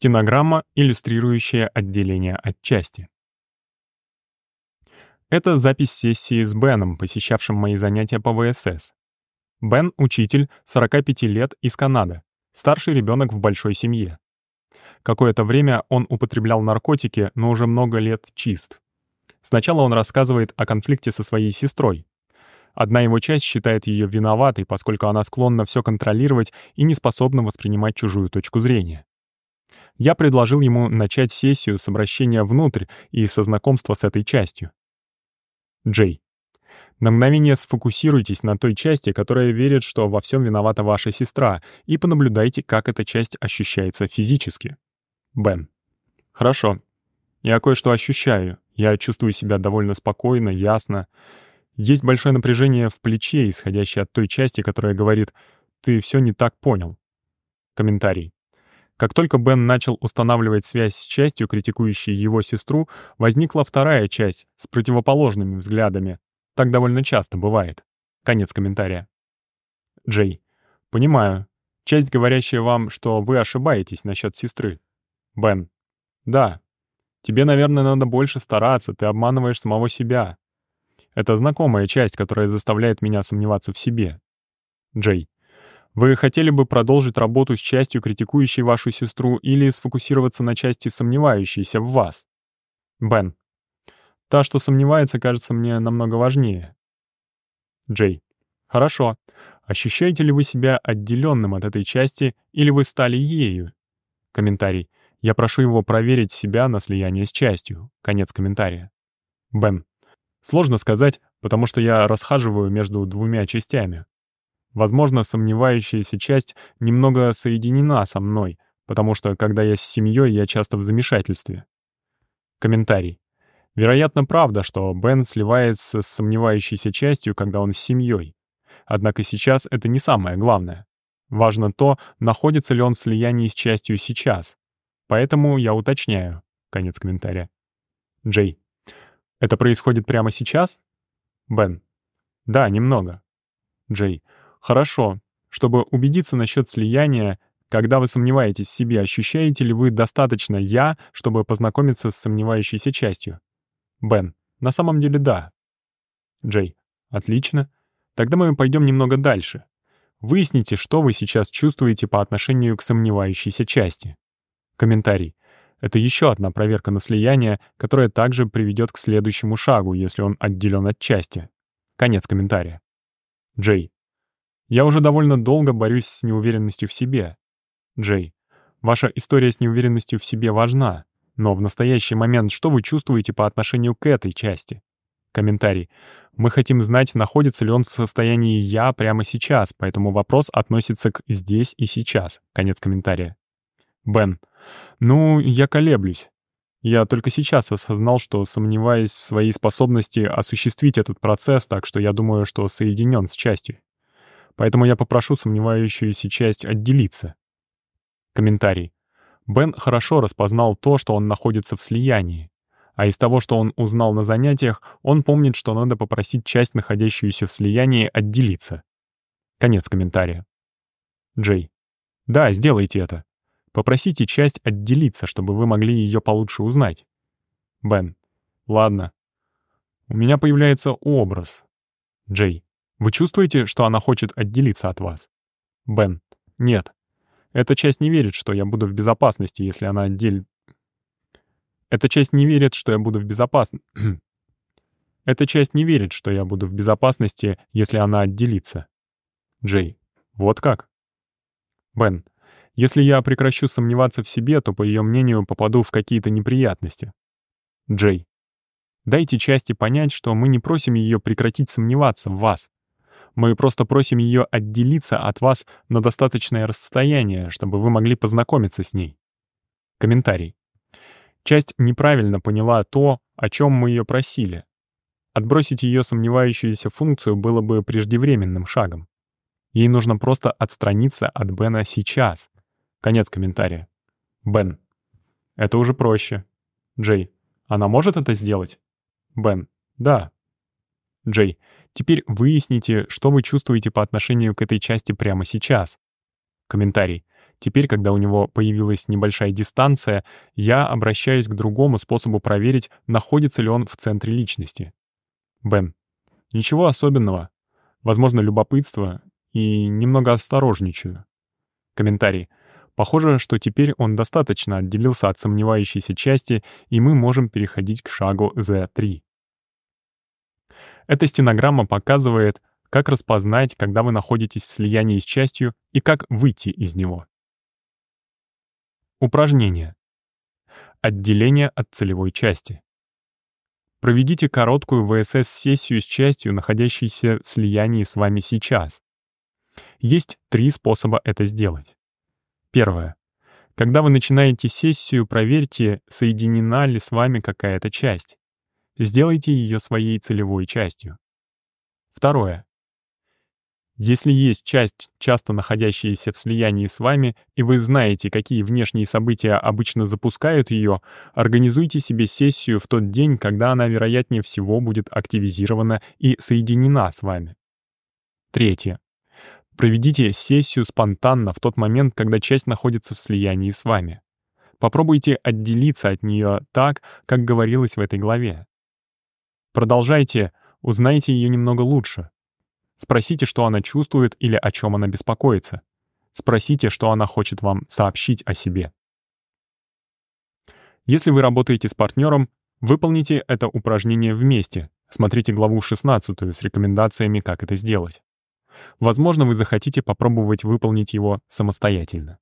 Стенограмма, иллюстрирующая отделение от части. Это запись сессии с Беном, посещавшим мои занятия по ВСС. Бен — учитель, 45 лет, из Канады, старший ребенок в большой семье. Какое-то время он употреблял наркотики, но уже много лет чист. Сначала он рассказывает о конфликте со своей сестрой. Одна его часть считает ее виноватой, поскольку она склонна все контролировать и не способна воспринимать чужую точку зрения. Я предложил ему начать сессию с обращения внутрь и со знакомства с этой частью. Джей. На мгновение сфокусируйтесь на той части, которая верит, что во всем виновата ваша сестра, и понаблюдайте, как эта часть ощущается физически. Бен. Хорошо. Я кое-что ощущаю. Я чувствую себя довольно спокойно, ясно. Есть большое напряжение в плече, исходящее от той части, которая говорит «ты все не так понял». Комментарий. Как только Бен начал устанавливать связь с частью, критикующей его сестру, возникла вторая часть с противоположными взглядами. Так довольно часто бывает. Конец комментария. Джей. Понимаю. Часть, говорящая вам, что вы ошибаетесь насчет сестры. Бен. Да. Тебе, наверное, надо больше стараться, ты обманываешь самого себя. Это знакомая часть, которая заставляет меня сомневаться в себе. Джей. Вы хотели бы продолжить работу с частью, критикующей вашу сестру, или сфокусироваться на части, сомневающейся в вас? Бен. Та, что сомневается, кажется мне намного важнее. Джей. Хорошо. Ощущаете ли вы себя отделенным от этой части, или вы стали ею? Комментарий. Я прошу его проверить себя на слияние с частью. Конец комментария. Бен. Сложно сказать, потому что я расхаживаю между двумя частями. Возможно, сомневающаяся часть немного соединена со мной, потому что, когда я с семьей, я часто в замешательстве. Комментарий. Вероятно, правда, что Бен сливается с сомневающейся частью, когда он с семьей. Однако сейчас это не самое главное. Важно то, находится ли он в слиянии с частью сейчас. Поэтому я уточняю. Конец комментария. Джей. Это происходит прямо сейчас? Бен. Да, немного. Джей. Хорошо. Чтобы убедиться насчет слияния, когда вы сомневаетесь в себе, ощущаете ли вы достаточно «я», чтобы познакомиться с сомневающейся частью? Бен. На самом деле да. Джей. Отлично. Тогда мы пойдем немного дальше. Выясните, что вы сейчас чувствуете по отношению к сомневающейся части. Комментарий. Это еще одна проверка на слияние, которая также приведет к следующему шагу, если он отделен от части. Конец комментария. Джей. Я уже довольно долго борюсь с неуверенностью в себе. Джей, ваша история с неуверенностью в себе важна, но в настоящий момент что вы чувствуете по отношению к этой части? Комментарий. Мы хотим знать, находится ли он в состоянии «я» прямо сейчас, поэтому вопрос относится к «здесь и сейчас». Конец комментария. Бен. Ну, я колеблюсь. Я только сейчас осознал, что сомневаюсь в своей способности осуществить этот процесс, так что я думаю, что соединен с частью. Поэтому я попрошу сомневающуюся часть отделиться. Комментарий. Бен хорошо распознал то, что он находится в слиянии. А из того, что он узнал на занятиях, он помнит, что надо попросить часть, находящуюся в слиянии, отделиться. Конец комментария. Джей. Да, сделайте это. Попросите часть отделиться, чтобы вы могли ее получше узнать. Бен. Ладно. У меня появляется образ. Джей. Вы чувствуете, что она хочет отделиться от вас? Бен. Нет. Эта часть не верит, что я буду в безопасности, если она отделит... Эта часть не верит, что я буду в безопасности... Эта часть не верит, что я буду в безопасности, если она отделится. Джей. Вот как? Бен. Если я прекращу сомневаться в себе, то, по ее мнению, попаду в какие-то неприятности. Джей. Дайте части понять, что мы не просим ее прекратить сомневаться в вас. Мы просто просим ее отделиться от вас на достаточное расстояние, чтобы вы могли познакомиться с ней. Комментарий. Часть неправильно поняла то, о чем мы ее просили. Отбросить ее сомневающуюся функцию было бы преждевременным шагом. Ей нужно просто отстраниться от Бена сейчас. Конец комментария. Бен. Это уже проще. Джей. Она может это сделать? Бен. Да. Джей. Теперь выясните, что вы чувствуете по отношению к этой части прямо сейчас. Комментарий. Теперь, когда у него появилась небольшая дистанция, я обращаюсь к другому способу проверить, находится ли он в центре личности. Бен. Ничего особенного. Возможно, любопытство и немного осторожничаю. Комментарий. Похоже, что теперь он достаточно отделился от сомневающейся части, и мы можем переходить к шагу Z3. Эта стенограмма показывает, как распознать, когда вы находитесь в слиянии с частью и как выйти из него. Упражнение. Отделение от целевой части. Проведите короткую ВСС-сессию с частью, находящейся в слиянии с вами сейчас. Есть три способа это сделать. Первое. Когда вы начинаете сессию, проверьте, соединена ли с вами какая-то часть. Сделайте ее своей целевой частью. Второе. Если есть часть, часто находящаяся в слиянии с вами, и вы знаете, какие внешние события обычно запускают ее, организуйте себе сессию в тот день, когда она, вероятнее всего, будет активизирована и соединена с вами. Третье. Проведите сессию спонтанно в тот момент, когда часть находится в слиянии с вами. Попробуйте отделиться от нее так, как говорилось в этой главе. Продолжайте, узнайте ее немного лучше. Спросите, что она чувствует или о чем она беспокоится. Спросите, что она хочет вам сообщить о себе. Если вы работаете с партнером, выполните это упражнение вместе. Смотрите главу 16 с рекомендациями, как это сделать. Возможно, вы захотите попробовать выполнить его самостоятельно.